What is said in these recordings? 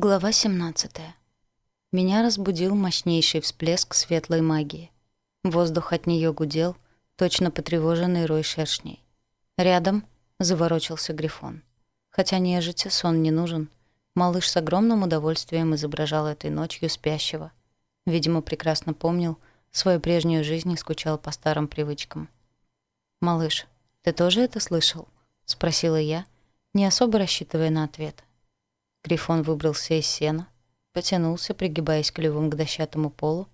Глава 17. Меня разбудил мощнейший всплеск светлой магии. Воздух от нее гудел, точно потревоженный рой шершней. Рядом заворочился грифон. Хотя нежити сон не нужен, малыш с огромным удовольствием изображал этой ночью спящего. Видимо, прекрасно помнил свою прежнюю жизнь и скучал по старым привычкам. «Малыш, ты тоже это слышал?» — спросила я, не особо рассчитывая на ответ. Грифон выбрался из сена, потянулся, пригибаясь клювом к дощатому полу,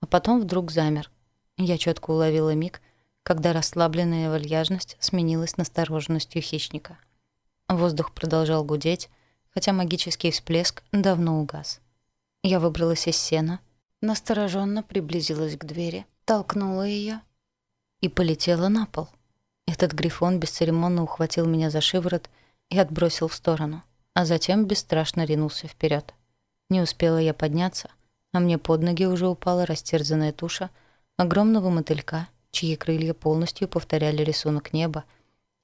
а потом вдруг замер. Я четко уловила миг, когда расслабленная вальяжность сменилась настороженностью хищника. Воздух продолжал гудеть, хотя магический всплеск давно угас. Я выбралась из сена, настороженно приблизилась к двери, толкнула ее и полетела на пол. Этот грифон бесцеремонно ухватил меня за шиворот и отбросил в сторону а затем бесстрашно ринулся вперед. Не успела я подняться, а мне под ноги уже упала растерзанная туша огромного мотылька, чьи крылья полностью повторяли рисунок неба,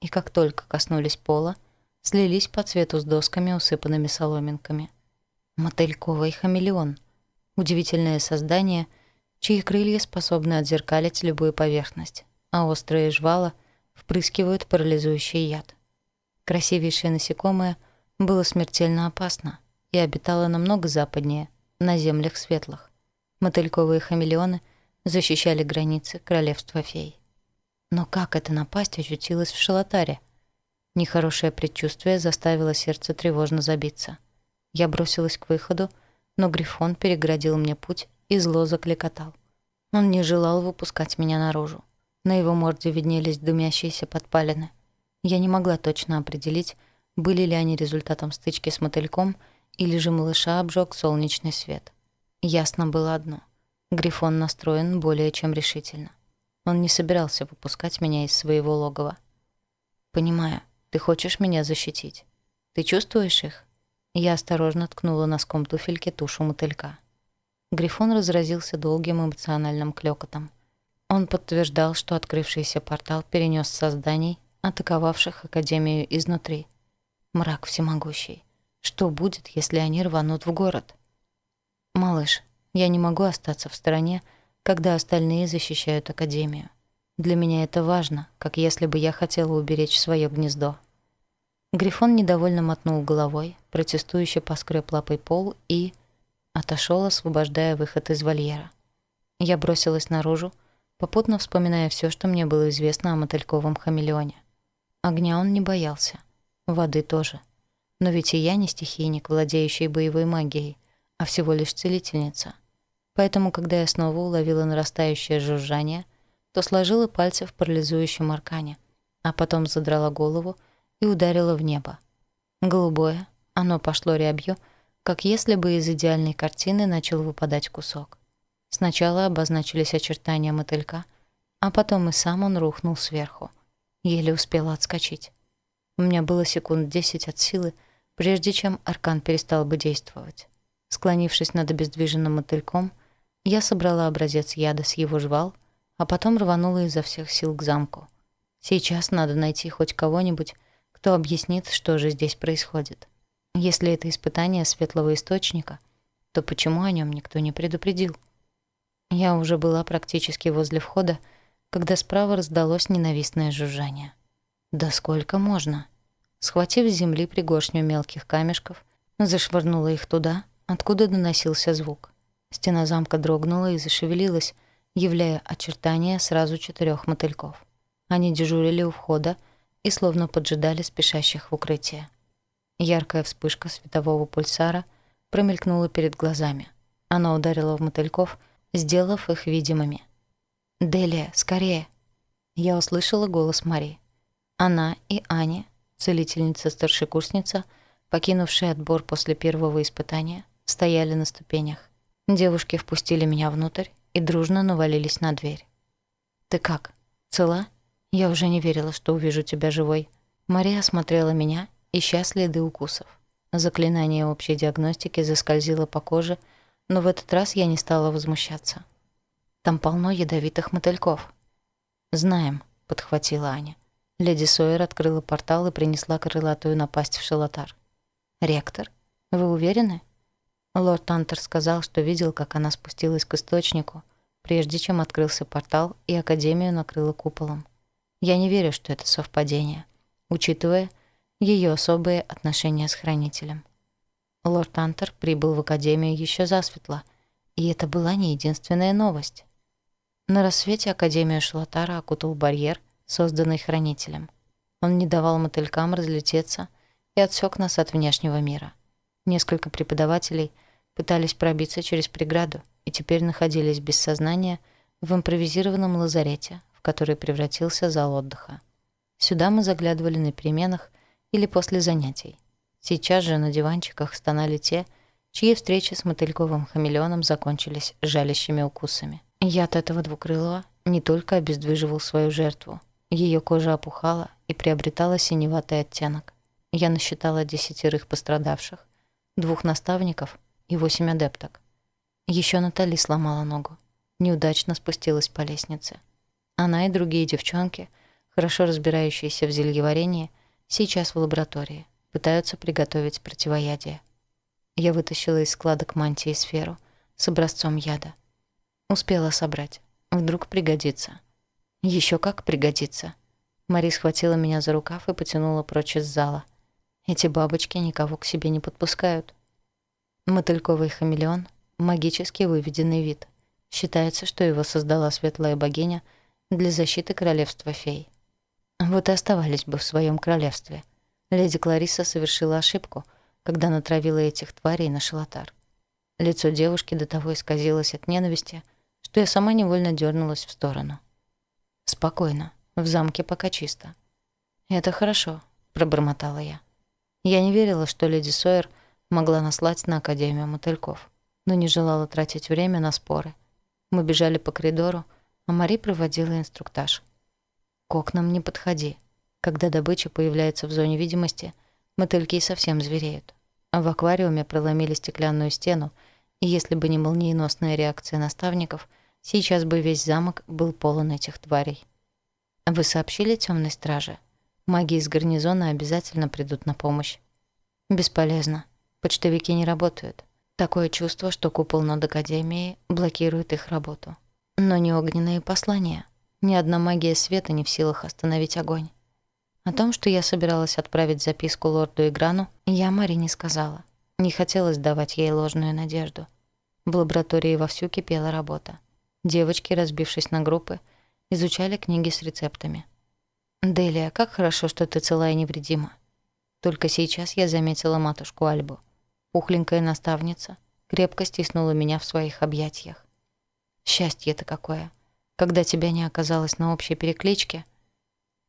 и как только коснулись пола, слились по цвету с досками, усыпанными соломинками. Мотыльковый хамелеон. Удивительное создание, чьи крылья способны отзеркалить любую поверхность, а острые жвала впрыскивают парализующий яд. Красивейшее насекомое — было смертельно опасно и обитало намного западнее, на землях светлых. Мотыльковые хамелеоны защищали границы королевства фей. Но как эта напасть очутилась в шалотаре? Нехорошее предчувствие заставило сердце тревожно забиться. Я бросилась к выходу, но Грифон переградил мне путь и зло закликотал. Он не желал выпускать меня наружу. На его морде виднелись дымящиеся подпалины. Я не могла точно определить, были ли они результатом стычки с мотыльком или же малыша обжег солнечный свет. Ясно было одно. Грифон настроен более чем решительно. Он не собирался выпускать меня из своего логова. «Понимаю, ты хочешь меня защитить. Ты чувствуешь их?» Я осторожно ткнула носком туфельки тушу мотылька. Грифон разразился долгим эмоциональным клёкотом. Он подтверждал, что открывшийся портал перенес созданий, атаковавших Академию изнутри — мрак всемогущий. Что будет, если они рванут в город? Малыш, я не могу остаться в стороне, когда остальные защищают Академию. Для меня это важно, как если бы я хотела уберечь свое гнездо. Грифон недовольно мотнул головой, протестующе поскреб лапой пол и... отошел, освобождая выход из вольера. Я бросилась наружу, попутно вспоминая все, что мне было известно о мотыльковом хамелеоне. Огня он не боялся. Воды тоже. Но ведь и я не стихийник, владеющий боевой магией, а всего лишь целительница. Поэтому, когда я снова уловила нарастающее жужжание, то сложила пальцы в парализующем аркане, а потом задрала голову и ударила в небо. Голубое, оно пошло рябью, как если бы из идеальной картины начал выпадать кусок. Сначала обозначились очертания мотылька, а потом и сам он рухнул сверху. Еле успела отскочить. У меня было секунд десять от силы, прежде чем аркан перестал бы действовать. Склонившись над обездвиженным мотыльком, я собрала образец яда с его жвал, а потом рванула изо всех сил к замку. Сейчас надо найти хоть кого-нибудь, кто объяснит, что же здесь происходит. Если это испытание светлого источника, то почему о нем никто не предупредил? Я уже была практически возле входа, когда справа раздалось ненавистное жужжание. Да сколько можно? Схватив с земли пригоршню мелких камешков, зашвырнула их туда, откуда доносился звук. Стена замка дрогнула и зашевелилась, являя очертания сразу четырех мотыльков. Они дежурили у входа и словно поджидали спешащих в укрытие. Яркая вспышка светового пульсара промелькнула перед глазами. Она ударила в мотыльков, сделав их видимыми. «Делия, скорее!» Я услышала голос Марии. Она и Аня, целительница-старшекурсница, покинувшая отбор после первого испытания, стояли на ступенях. Девушки впустили меня внутрь и дружно навалились на дверь. «Ты как? Цела?» Я уже не верила, что увижу тебя живой. Мария осмотрела меня, ища следы укусов. Заклинание общей диагностики заскользило по коже, но в этот раз я не стала возмущаться. Там полно ядовитых мотыльков. «Знаем», — подхватила Аня. Леди Сойер открыла портал и принесла крылатую напасть в шелотар. «Ректор, вы уверены?» Лорд Антер сказал, что видел, как она спустилась к источнику, прежде чем открылся портал и Академию накрыла куполом. Я не верю, что это совпадение, учитывая ее особые отношения с Хранителем. Лорд Антер прибыл в Академию еще засветло, и это была не единственная новость. На рассвете Академию Шалатара окутал барьер, созданный хранителем. Он не давал мотылькам разлететься и отсек нас от внешнего мира. Несколько преподавателей пытались пробиться через преграду и теперь находились без сознания в импровизированном лазарете, в который превратился зал отдыха. Сюда мы заглядывали на переменах или после занятий. Сейчас же на диванчиках стонали те, чьи встречи с мотыльковым хамелеоном закончились жалящими укусами. Яд этого двукрылого не только обездвиживал свою жертву, ее кожа опухала и приобретала синеватый оттенок. Я насчитала десятерых пострадавших, двух наставников и восемь адепток. Еще Натали сломала ногу. Неудачно спустилась по лестнице. Она и другие девчонки, хорошо разбирающиеся в зельеварении, сейчас в лаборатории, пытаются приготовить противоядие. Я вытащила из складок мантии сферу с образцом яда. Успела собрать. Вдруг пригодится. Еще как пригодится». Мари схватила меня за рукав и потянула прочь из зала. Эти бабочки никого к себе не подпускают. Мотыльковый хамелеон — магически выведенный вид. Считается, что его создала светлая богиня для защиты королевства фей. Вот и оставались бы в своем королевстве. Леди Клариса совершила ошибку, когда натравила этих тварей на шалотар. Лицо девушки до того исказилось от ненависти, что я сама невольно дернулась в сторону. Спокойно. В замке пока чисто. «Это хорошо», — пробормотала я. Я не верила, что леди Сойер могла наслать на Академию мотыльков, но не желала тратить время на споры. Мы бежали по коридору, а Мари проводила инструктаж. «К окнам не подходи. Когда добыча появляется в зоне видимости, мотыльки совсем звереют. В аквариуме проломили стеклянную стену, и если бы не молниеносная реакция наставников, Сейчас бы весь замок был полон этих тварей. Вы сообщили темной страже? Маги из гарнизона обязательно придут на помощь. Бесполезно. Почтовики не работают. Такое чувство, что купол над Академией блокирует их работу. Но не огненные послания. Ни одна магия света не в силах остановить огонь. О том, что я собиралась отправить записку лорду Играну, я Мари не сказала. Не хотелось давать ей ложную надежду. В лаборатории вовсю кипела работа. Девочки, разбившись на группы, изучали книги с рецептами. «Делия, как хорошо, что ты цела и невредима». Только сейчас я заметила матушку Альбу. Пухленькая наставница крепко стиснула меня в своих объятиях. Счастье-то какое, когда тебя не оказалось на общей перекличке.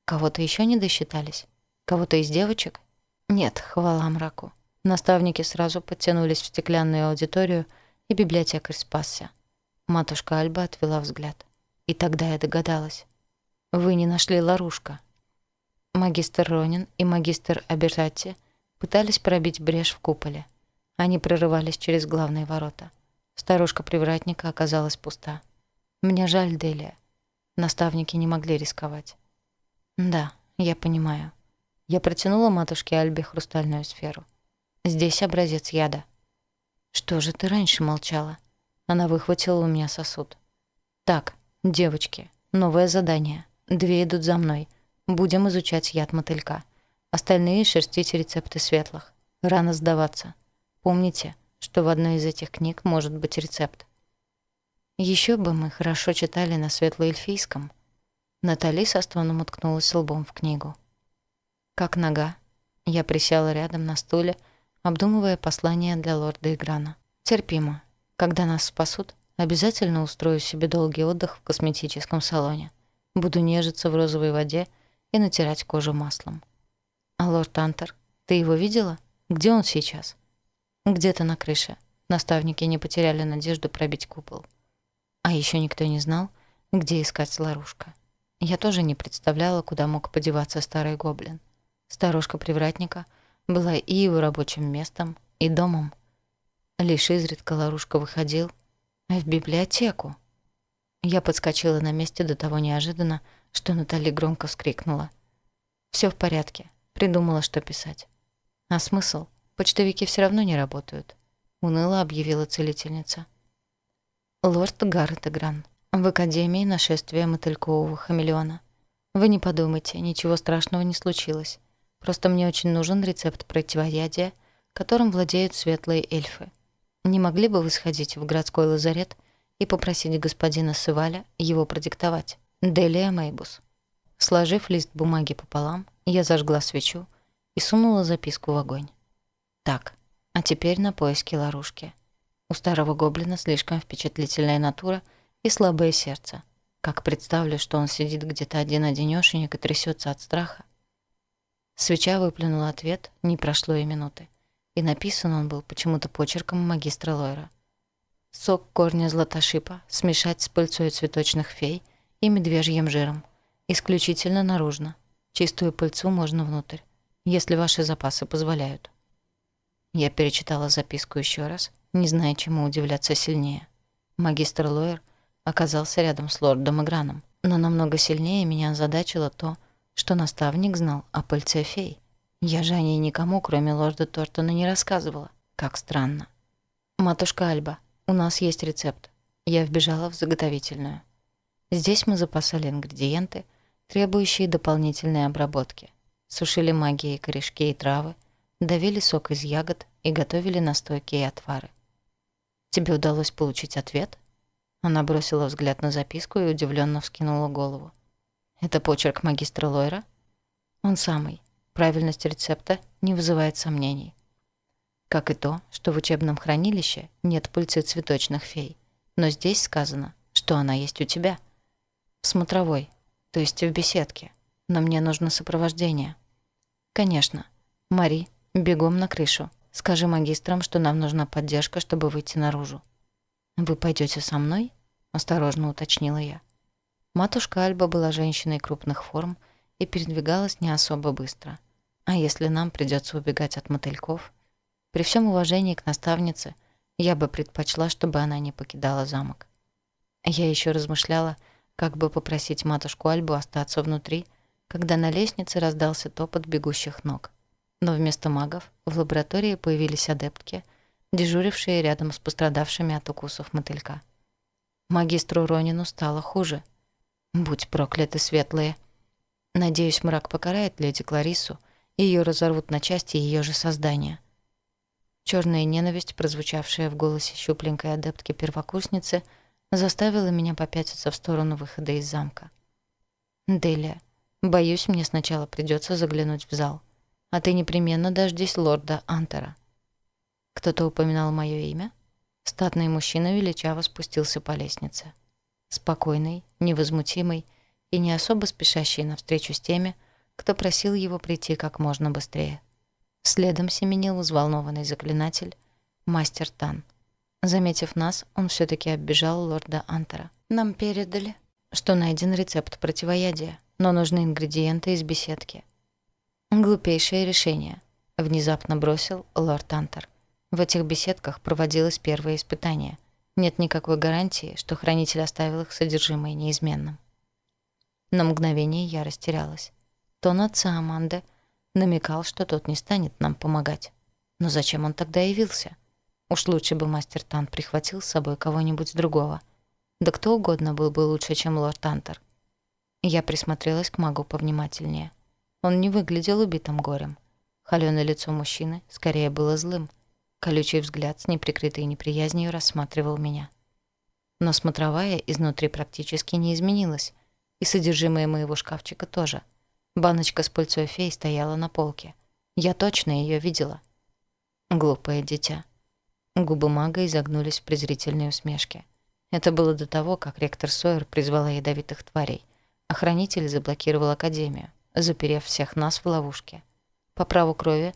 Кого-то еще не досчитались? Кого-то из девочек? Нет, хвала мраку. Наставники сразу подтянулись в стеклянную аудиторию, и библиотекарь спасся. Матушка Альба отвела взгляд. И тогда я догадалась. Вы не нашли Ларушка. Магистр Ронин и магистр Аберратти пытались пробить брешь в куполе. Они прорывались через главные ворота. Старушка привратника оказалась пуста. Мне жаль Делия. Наставники не могли рисковать. Да, я понимаю. Я протянула матушке Альбе хрустальную сферу. Здесь образец яда. Что же ты раньше молчала? Она выхватила у меня сосуд. «Так, девочки, новое задание. Две идут за мной. Будем изучать яд мотылька. Остальные — шерстите рецепты светлых. Рано сдаваться. Помните, что в одной из этих книг может быть рецепт. Еще бы мы хорошо читали на светлоэльфийском». Натали со стоном уткнулась лбом в книгу. «Как нога?» Я присела рядом на стуле, обдумывая послание для лорда Играна. «Терпимо. Когда нас спасут, обязательно устрою себе долгий отдых в косметическом салоне. Буду нежиться в розовой воде и натирать кожу маслом. А лорд Антер, ты его видела? Где он сейчас? Где-то на крыше. Наставники не потеряли надежду пробить купол. А еще никто не знал, где искать ларушка. Я тоже не представляла, куда мог подеваться старый гоблин. Старушка-привратника была и его рабочим местом, и домом. Лишь изредка Ларушка выходил в библиотеку. Я подскочила на месте до того неожиданно, что Натали громко вскрикнула. Все в порядке. Придумала, что писать. А смысл? Почтовики все равно не работают. Уныло объявила целительница. Лорд Гаррет Игран. В Академии нашествия мотылькового хамелеона. Вы не подумайте, ничего страшного не случилось. Просто мне очень нужен рецепт противоядия, которым владеют светлые эльфы. Не могли бы вы сходить в городской лазарет и попросить господина Сываля его продиктовать? Делия Мейбус. Сложив лист бумаги пополам, я зажгла свечу и сунула записку в огонь. Так, а теперь на поиски Ларушки. У старого гоблина слишком впечатлительная натура и слабое сердце. Как представлю, что он сидит где-то один-одинёшенек и трясется от страха. Свеча выплюнула ответ, не прошло и минуты и написан он был почему-то почерком магистра Лойра. Сок корня златошипа смешать с пыльцой цветочных фей и медвежьим жиром. Исключительно наружно. Чистую пыльцу можно внутрь, если ваши запасы позволяют. Я перечитала записку еще раз, не зная, чему удивляться сильнее. Магистр Лойер оказался рядом с лордом Играном, но намного сильнее меня озадачило то, что наставник знал о пыльце фей — я же о ней никому, кроме лорда Тортона, не рассказывала. Как странно. «Матушка Альба, у нас есть рецепт». Я вбежала в заготовительную. Здесь мы запасали ингредиенты, требующие дополнительной обработки. Сушили магией корешки и травы, давили сок из ягод и готовили настойки и отвары. «Тебе удалось получить ответ?» Она бросила взгляд на записку и удивленно вскинула голову. «Это почерк магистра Лойра?» «Он самый правильность рецепта не вызывает сомнений. Как и то, что в учебном хранилище нет пыльцы цветочных фей, но здесь сказано, что она есть у тебя. В смотровой, то есть в беседке, но мне нужно сопровождение. Конечно. Мари, бегом на крышу. Скажи магистрам, что нам нужна поддержка, чтобы выйти наружу. «Вы пойдете со мной?» – осторожно уточнила я. Матушка Альба была женщиной крупных форм и передвигалась не особо быстро – а если нам придётся убегать от мотыльков? При всем уважении к наставнице, я бы предпочла, чтобы она не покидала замок. Я ещё размышляла, как бы попросить матушку Альбу остаться внутри, когда на лестнице раздался топот бегущих ног. Но вместо магов в лаборатории появились адептки, дежурившие рядом с пострадавшими от укусов мотылька. Магистру Ронину стало хуже. Будь прокляты светлые. Надеюсь, мрак покарает леди Клариссу. Ее разорвут на части ее же создания. Черная ненависть, прозвучавшая в голосе щупленькой адептки-первокурсницы, заставила меня попятиться в сторону выхода из замка. «Делия, боюсь, мне сначала придется заглянуть в зал. А ты непременно дождись лорда Антера». Кто-то упоминал мое имя? Статный мужчина величаво спустился по лестнице. Спокойный, невозмутимый и не особо спешащий навстречу с теми, кто просил его прийти как можно быстрее. Следом семенил взволнованный заклинатель, мастер Тан. Заметив нас, он все таки оббежал лорда Антера. «Нам передали, что найден рецепт противоядия, но нужны ингредиенты из беседки». «Глупейшее решение», — внезапно бросил лорд Антер. В этих беседках проводилось первое испытание. Нет никакой гарантии, что хранитель оставил их содержимое неизменным. На мгновение я растерялась. Тон отца Аманды. Намекал, что тот не станет нам помогать. Но зачем он тогда явился? Уж лучше бы мастер Тан прихватил с собой кого-нибудь другого. Да кто угодно был бы лучше, чем лорд Антер. Я присмотрелась к магу повнимательнее. Он не выглядел убитым горем. Холёное лицо мужчины скорее было злым. Колючий взгляд с неприкрытой неприязнью рассматривал меня. Но смотровая изнутри практически не изменилась, и содержимое моего шкафчика тоже — Баночка с пыльцой феи стояла на полке. Я точно ее видела. Глупое дитя. Губы мага изогнулись в презрительной усмешке. Это было до того, как ректор Сойер призвала ядовитых тварей. Охранитель заблокировал Академию, заперев всех нас в ловушке. По праву крови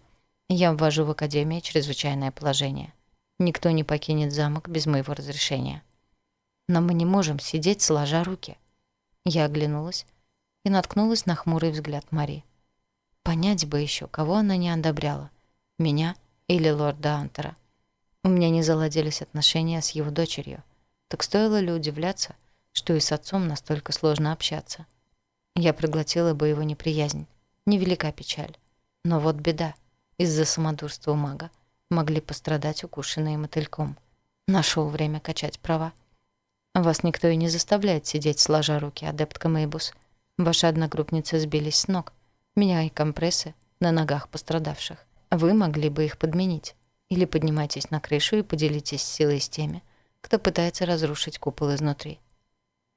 я ввожу в академию чрезвычайное положение. Никто не покинет замок без моего разрешения. Но мы не можем сидеть, сложа руки. Я оглянулась, и наткнулась на хмурый взгляд Мари. Понять бы еще, кого она не одобряла. Меня или лорда Антера. У меня не заладились отношения с его дочерью. Так стоило ли удивляться, что и с отцом настолько сложно общаться? Я проглотила бы его неприязнь. Невелика печаль. Но вот беда. Из-за самодурства мага могли пострадать укушенные мотыльком. Нашел время качать права. Вас никто и не заставляет сидеть, сложа руки, адепт Мейбус. Ваши одногруппницы сбились с ног. Меня и компрессы на ногах пострадавших. Вы могли бы их подменить. Или поднимайтесь на крышу и поделитесь силой с теми, кто пытается разрушить купол изнутри.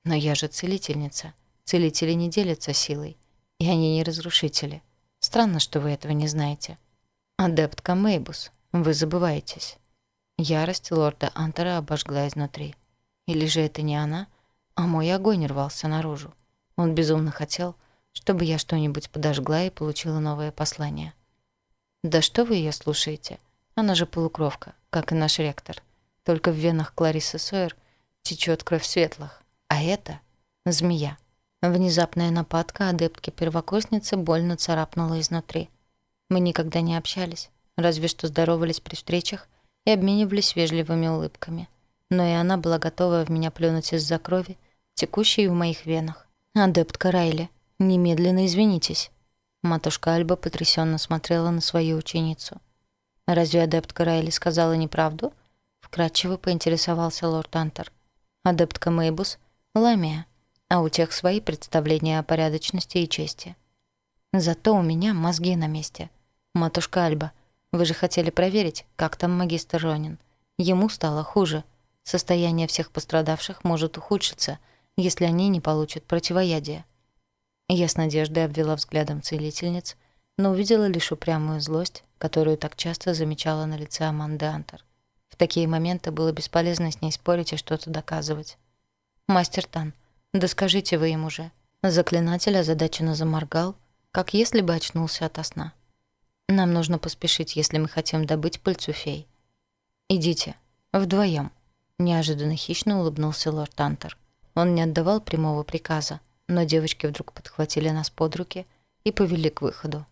Но я же целительница. Целители не делятся силой. И они не разрушители. Странно, что вы этого не знаете. Адептка Мейбус, вы забываетесь. Ярость лорда Антера обожгла изнутри. Или же это не она, а мой огонь рвался наружу. Он безумно хотел, чтобы я что-нибудь подожгла и получила новое послание. «Да что вы ее слушаете? Она же полукровка, как и наш ректор. Только в венах Кларисы Сойер течет кровь светлых. А это — змея». Внезапная нападка адептки-первокурсницы больно царапнула изнутри. Мы никогда не общались, разве что здоровались при встречах и обменивались вежливыми улыбками. Но и она была готова в меня плюнуть из-за крови, текущей в моих венах. «Адептка Райли, немедленно извинитесь». Матушка Альба потрясенно смотрела на свою ученицу. «Разве адептка Райли сказала неправду?» Вкратчиво поинтересовался лорд Антер. «Адептка Мейбус — ламия, а у тех свои представления о порядочности и чести. Зато у меня мозги на месте. Матушка Альба, вы же хотели проверить, как там магистр Ронин. Ему стало хуже. Состояние всех пострадавших может ухудшиться — если они не получат противоядия. Я с надеждой обвела взглядом целительниц, но увидела лишь упрямую злость, которую так часто замечала на лице Аманды Антер. В такие моменты было бесполезно с ней спорить и что-то доказывать. «Мастер Тан, да скажите вы им уже». Заклинатель озадаченно заморгал, как если бы очнулся ото сна. «Нам нужно поспешить, если мы хотим добыть пыльцу фей». «Идите. Вдвоем. неожиданно хищно улыбнулся лорд Антер. Он не отдавал прямого приказа, но девочки вдруг подхватили нас под руки и повели к выходу.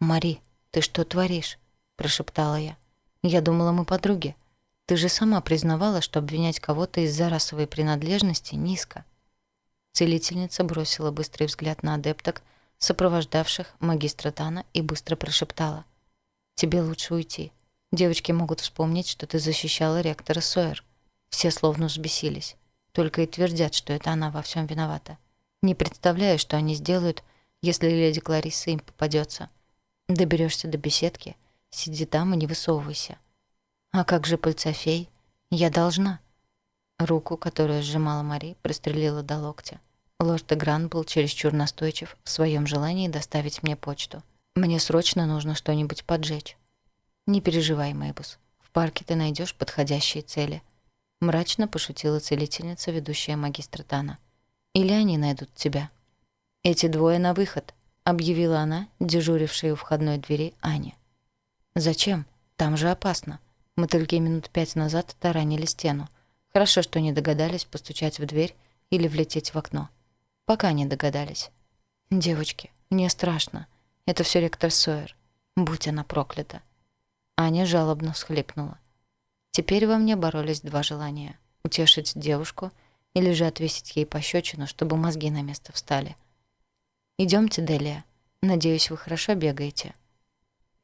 «Мари, ты что творишь?» – прошептала я. «Я думала, мы подруги. Ты же сама признавала, что обвинять кого-то из-за расовой принадлежности низко». Целительница бросила быстрый взгляд на адепток, сопровождавших магистра Тана, и быстро прошептала. «Тебе лучше уйти. Девочки могут вспомнить, что ты защищала ректора Сойер». Все словно взбесились только и твердят, что это она во всем виновата. Не представляю, что они сделают, если леди Клариса им попадется. Доберешься до беседки, сиди там и не высовывайся. А как же пыльцофей? Я должна. Руку, которую сжимала Мари, прострелила до локтя. Лорд Гран был чересчур настойчив в своем желании доставить мне почту. Мне срочно нужно что-нибудь поджечь. Не переживай, Мэйбус. В парке ты найдешь подходящие цели — мрачно пошутила целительница, ведущая магистра Тана. «Или они найдут тебя». «Эти двое на выход», — объявила она, дежурившая у входной двери Ане. «Зачем? Там же опасно. Мотыльки минут пять назад таранили стену. Хорошо, что не догадались постучать в дверь или влететь в окно. Пока не догадались. Девочки, мне страшно. Это все ректор Сойер. Будь она проклята». Аня жалобно всхлипнула. Теперь во мне боролись два желания — утешить девушку или же отвесить ей пощечину, чтобы мозги на место встали. Идемте Делия. Надеюсь, вы хорошо бегаете».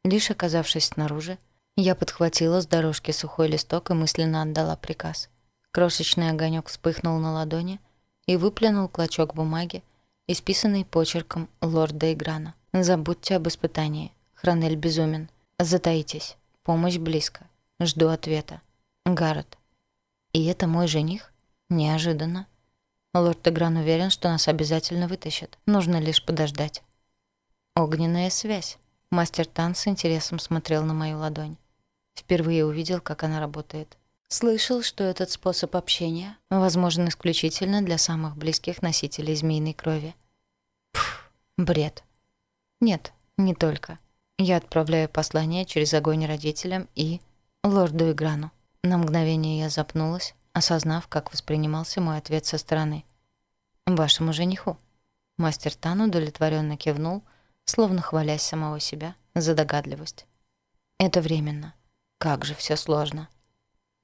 Лишь оказавшись снаружи, я подхватила с дорожки сухой листок и мысленно отдала приказ. Крошечный огонек вспыхнул на ладони и выплюнул клочок бумаги, исписанный почерком лорда Играна. «Забудьте об испытании. Хронель безумен. Затаитесь. Помощь близко. Жду ответа. Гаррет. И это мой жених? Неожиданно. Лорд Тегран уверен, что нас обязательно вытащат. Нужно лишь подождать. Огненная связь. Мастер Тан с интересом смотрел на мою ладонь. Впервые увидел, как она работает. Слышал, что этот способ общения возможен исключительно для самых близких носителей змеиной крови. Пф, бред. Нет, не только. Я отправляю послание через огонь родителям и лорду Играну. На мгновение я запнулась, осознав, как воспринимался мой ответ со стороны. «Вашему жениху». Мастер Тан удовлетворенно кивнул, словно хвалясь самого себя за догадливость. «Это временно. Как же все сложно».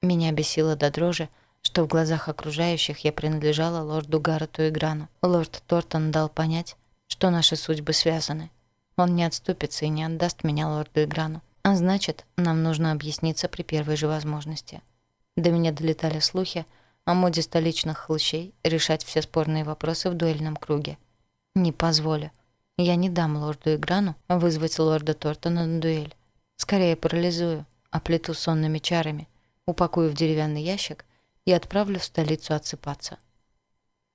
Меня бесило до дрожи, что в глазах окружающих я принадлежала лорду Гаррету Играну. Лорд Тортон дал понять, что наши судьбы связаны. Он не отступится и не отдаст меня лорду Играну. А значит, нам нужно объясниться при первой же возможности. До меня долетали слухи о моде столичных хлыщей решать все спорные вопросы в дуэльном круге. Не позволю. Я не дам лорду Играну вызвать лорда Тортона на дуэль. Скорее парализую, оплету сонными чарами, упакую в деревянный ящик и отправлю в столицу отсыпаться.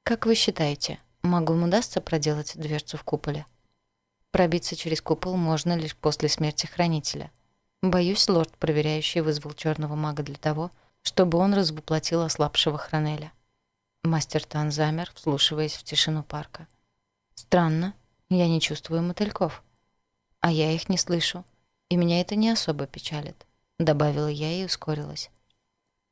Как вы считаете, магам удастся проделать дверцу в куполе? Пробиться через купол можно лишь после смерти хранителя — Боюсь, лорд, проверяющий, вызвал черного мага для того, чтобы он развоплотил ослабшего Хранеля. Мастер Тан замер, вслушиваясь в тишину парка. «Странно, я не чувствую мотыльков. А я их не слышу, и меня это не особо печалит», — добавила я и ускорилась.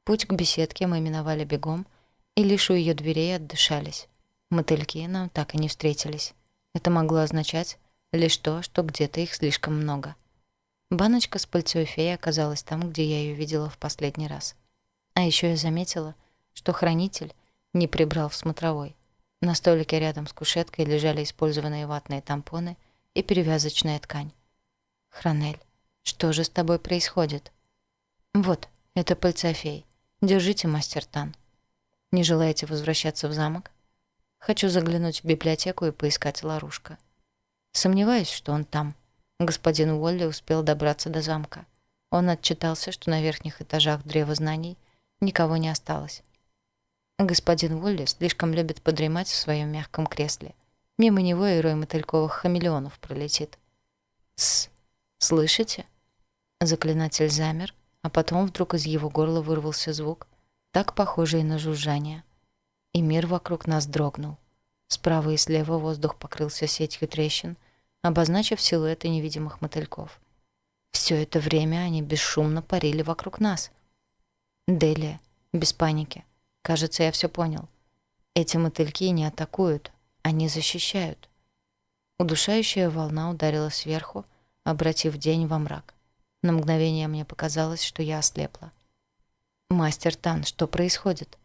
Путь к беседке мы миновали бегом, и лишь у ее дверей отдышались. Мотыльки нам так и не встретились. Это могло означать лишь то, что где-то их слишком много — Баночка с пыльцой феи оказалась там, где я ее видела в последний раз. А еще я заметила, что хранитель не прибрал в смотровой. На столике рядом с кушеткой лежали использованные ватные тампоны и перевязочная ткань. «Хранель, что же с тобой происходит?» «Вот, это пыльца фей. Держите, мастер Тан. Не желаете возвращаться в замок?» «Хочу заглянуть в библиотеку и поискать Ларушка. Сомневаюсь, что он там, господин Уолли успел добраться до замка. Он отчитался, что на верхних этажах древа знаний никого не осталось. Господин Уолли слишком любит подремать в своем мягком кресле. Мимо него и рой мотыльковых хамелеонов пролетит. «Тсс! Слышите?» Заклинатель замер, а потом вдруг из его горла вырвался звук, так похожий на жужжание. И мир вокруг нас дрогнул. Справа и слева воздух покрылся сетью трещин — обозначив силуэты невидимых мотыльков. Все это время они бесшумно парили вокруг нас. Делия, без паники. Кажется, я все понял. Эти мотыльки не атакуют, они защищают. Удушающая волна ударила сверху, обратив день во мрак. На мгновение мне показалось, что я ослепла. «Мастер Тан, что происходит?»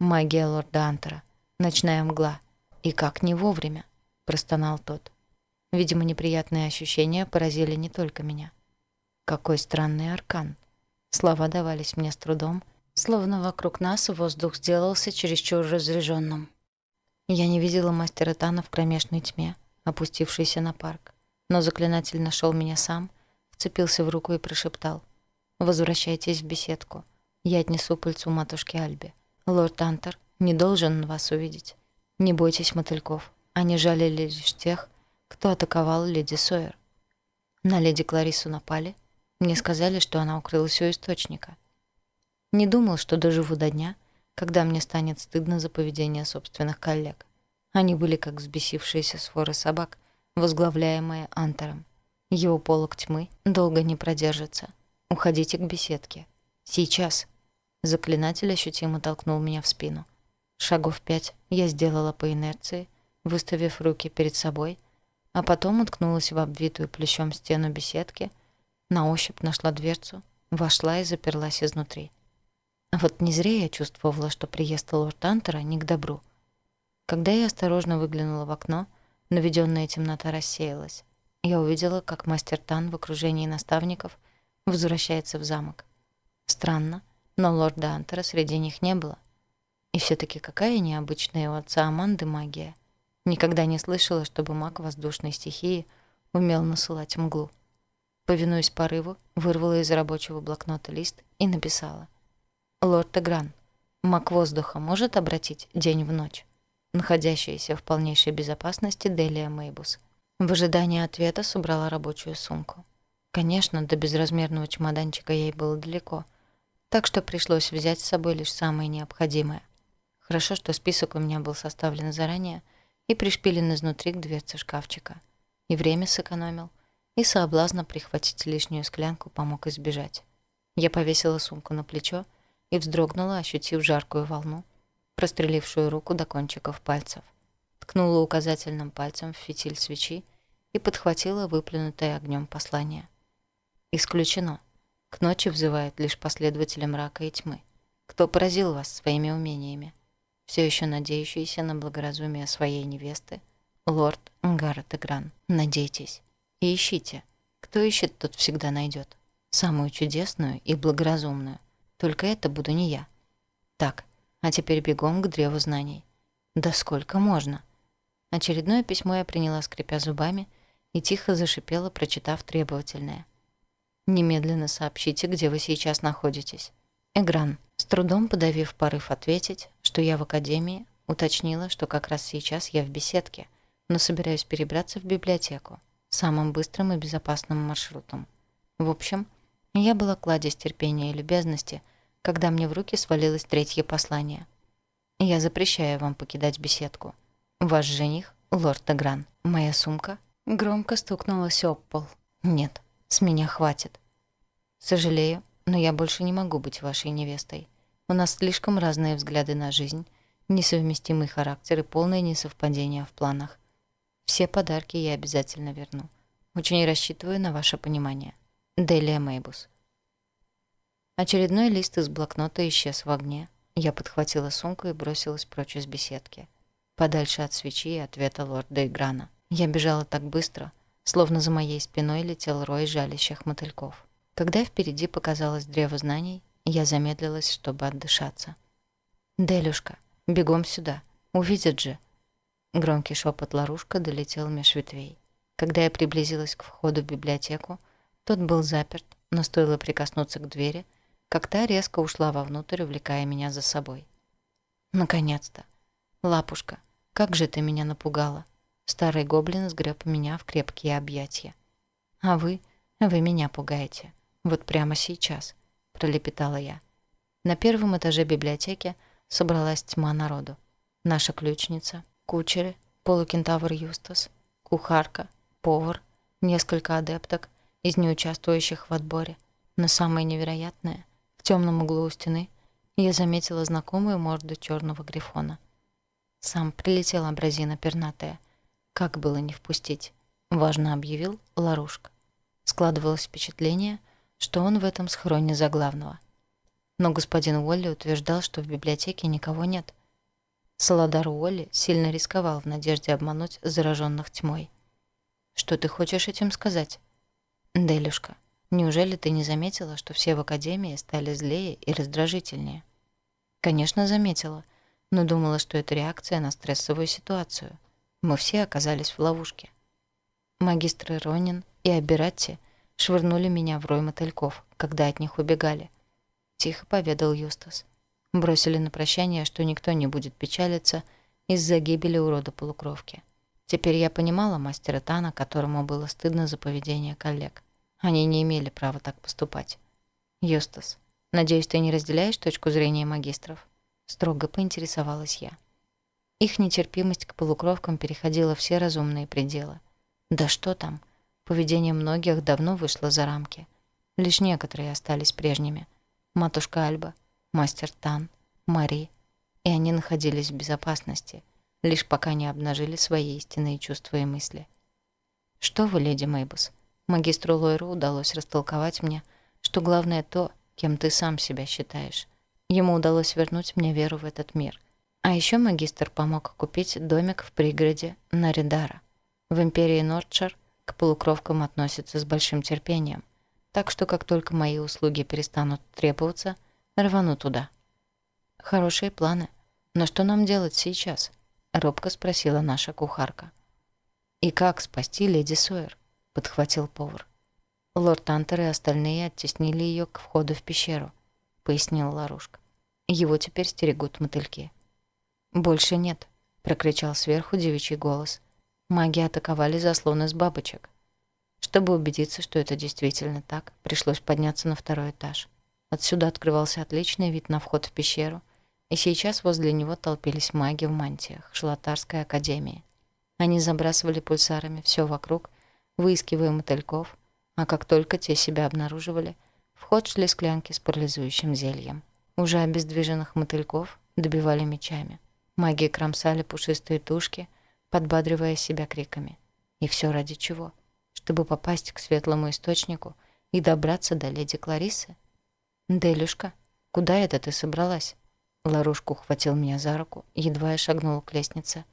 «Магия лорда Антера. Ночная мгла. И как не вовремя?» – простонал тот. Видимо, неприятные ощущения поразили не только меня. Какой странный аркан. Слова давались мне с трудом, словно вокруг нас воздух сделался чересчур разряженным. Я не видела мастера Тана в кромешной тьме, опустившейся на парк. Но заклинатель нашел меня сам, вцепился в руку и прошептал. «Возвращайтесь в беседку. Я отнесу пыльцу матушке Альбе. Лорд Антер не должен вас увидеть. Не бойтесь мотыльков. Они жалели лишь тех, кто атаковал леди Сойер. На леди Кларису напали. Мне сказали, что она укрылась у источника. Не думал, что доживу до дня, когда мне станет стыдно за поведение собственных коллег. Они были как взбесившиеся своры собак, возглавляемые Антером. Его полог тьмы долго не продержится. Уходите к беседке. Сейчас. Заклинатель ощутимо толкнул меня в спину. Шагов пять я сделала по инерции, выставив руки перед собой — а потом уткнулась в обвитую плечом стену беседки, на ощупь нашла дверцу, вошла и заперлась изнутри. А вот не зря я чувствовала, что приезд лорд Тантера не к добру. Когда я осторожно выглянула в окно, наведенная темнота рассеялась. Я увидела, как мастер Тан в окружении наставников возвращается в замок. Странно, но лорда Антера среди них не было. И все таки какая необычная у отца Аманды магия — Никогда не слышала, чтобы маг воздушной стихии умел насылать мглу. Повинуясь порыву, вырвала из рабочего блокнота лист и написала. «Лорд Эгран, маг воздуха может обратить день в ночь?» Находящаяся в полнейшей безопасности Делия Мейбус. В ожидании ответа собрала рабочую сумку. Конечно, до безразмерного чемоданчика ей было далеко, так что пришлось взять с собой лишь самое необходимое. Хорошо, что список у меня был составлен заранее — и пришпилен изнутри к дверце шкафчика. И время сэкономил, и соблазна прихватить лишнюю склянку помог избежать. Я повесила сумку на плечо и вздрогнула, ощутив жаркую волну, прострелившую руку до кончиков пальцев. Ткнула указательным пальцем в фитиль свечи и подхватила выплюнутое огнем послание. «Исключено. К ночи взывают лишь последователи мрака и тьмы. Кто поразил вас своими умениями?» все еще надеющийся на благоразумие своей невесты, лорд Нгара Тегран. Надейтесь и ищите. Кто ищет, тот всегда найдет. Самую чудесную и благоразумную. Только это буду не я. Так, а теперь бегом к древу знаний. Да сколько можно? Очередное письмо я приняла, скрипя зубами, и тихо зашипела, прочитав требовательное. «Немедленно сообщите, где вы сейчас находитесь. Эгран, с трудом подавив порыв ответить, что я в академии, уточнила, что как раз сейчас я в беседке, но собираюсь перебраться в библиотеку самым быстрым и безопасным маршрутом. В общем, я была кладезь терпения и любезности, когда мне в руки свалилось третье послание. «Я запрещаю вам покидать беседку. Ваш жених — лорд Дегран. Моя сумка?» Громко стукнулась об пол. «Нет, с меня хватит. Сожалею, но я больше не могу быть вашей невестой. У нас слишком разные взгляды на жизнь, несовместимый характер и полное несовпадение в планах. Все подарки я обязательно верну. Очень рассчитываю на ваше понимание. Делия Мейбус. Очередной лист из блокнота исчез в огне. Я подхватила сумку и бросилась прочь из беседки. Подальше от свечи и ответа лорда Играна. Я бежала так быстро, словно за моей спиной летел рой жалящих мотыльков. Когда впереди показалось древо знаний, я замедлилась, чтобы отдышаться. «Делюшка, бегом сюда. Увидят же». Громкий шепот Ларушка долетел меж ветвей. Когда я приблизилась к входу в библиотеку, тот был заперт, но стоило прикоснуться к двери, как та резко ушла вовнутрь, увлекая меня за собой. «Наконец-то! Лапушка, как же ты меня напугала!» Старый гоблин сгреб меня в крепкие объятия. «А вы? Вы меня пугаете. Вот прямо сейчас пролепетала я. На первом этаже библиотеки собралась тьма народу. Наша ключница, кучеры, полукентавр Юстас, кухарка, повар, несколько адепток из неучаствующих в отборе. Но самое невероятное, в темном углу у стены я заметила знакомую морду черного грифона. Сам прилетела абразина пернатая. Как было не впустить? Важно объявил Ларушка. Складывалось впечатление — что он в этом схроне за главного. Но господин Уолли утверждал, что в библиотеке никого нет. Саладар Уолли сильно рисковал в надежде обмануть зараженных тьмой. «Что ты хочешь этим сказать?» «Делюшка, неужели ты не заметила, что все в Академии стали злее и раздражительнее?» «Конечно, заметила, но думала, что это реакция на стрессовую ситуацию. Мы все оказались в ловушке». Магистр Ронин и Абиратти – швырнули меня в рой мотыльков, когда от них убегали. Тихо поведал Юстас. Бросили на прощание, что никто не будет печалиться из-за гибели урода-полукровки. Теперь я понимала мастера Тана, которому было стыдно за поведение коллег. Они не имели права так поступать. «Юстас, надеюсь, ты не разделяешь точку зрения магистров?» Строго поинтересовалась я. Их нетерпимость к полукровкам переходила все разумные пределы. «Да что там?» Поведение многих давно вышло за рамки. Лишь некоторые остались прежними. Матушка Альба, мастер Тан, Мари. И они находились в безопасности, лишь пока не обнажили свои истинные чувства и мысли. «Что вы, леди Мейбус?» Магистру Лойру удалось растолковать мне, что главное то, кем ты сам себя считаешь. Ему удалось вернуть мне веру в этот мир. А еще магистр помог купить домик в пригороде Наридара. В империи Нордшир к полукровкам относятся с большим терпением, так что как только мои услуги перестанут требоваться, рвану туда. «Хорошие планы, но что нам делать сейчас?» — робко спросила наша кухарка. «И как спасти леди Сойер?» — подхватил повар. «Лорд Антер и остальные оттеснили ее к входу в пещеру», — пояснила Ларушка. «Его теперь стерегут мотыльки». «Больше нет», — прокричал сверху девичий голос маги атаковали заслон из бабочек. Чтобы убедиться, что это действительно так, пришлось подняться на второй этаж. Отсюда открывался отличный вид на вход в пещеру, и сейчас возле него толпились маги в мантиях Шлатарской академии. Они забрасывали пульсарами все вокруг, выискивая мотыльков, а как только те себя обнаруживали, в ход шли склянки с парализующим зельем. Уже обездвиженных мотыльков добивали мечами. Маги кромсали пушистые тушки — подбадривая себя криками. И все ради чего? Чтобы попасть к светлому источнику и добраться до леди Кларисы? «Делюшка, куда это ты собралась?» Ларушка ухватил меня за руку, едва я шагнула к лестнице.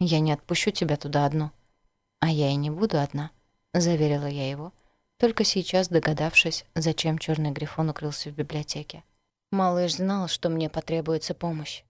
«Я не отпущу тебя туда одну». «А я и не буду одна», — заверила я его, только сейчас догадавшись, зачем черный грифон укрылся в библиотеке. Малыш знал, что мне потребуется помощь.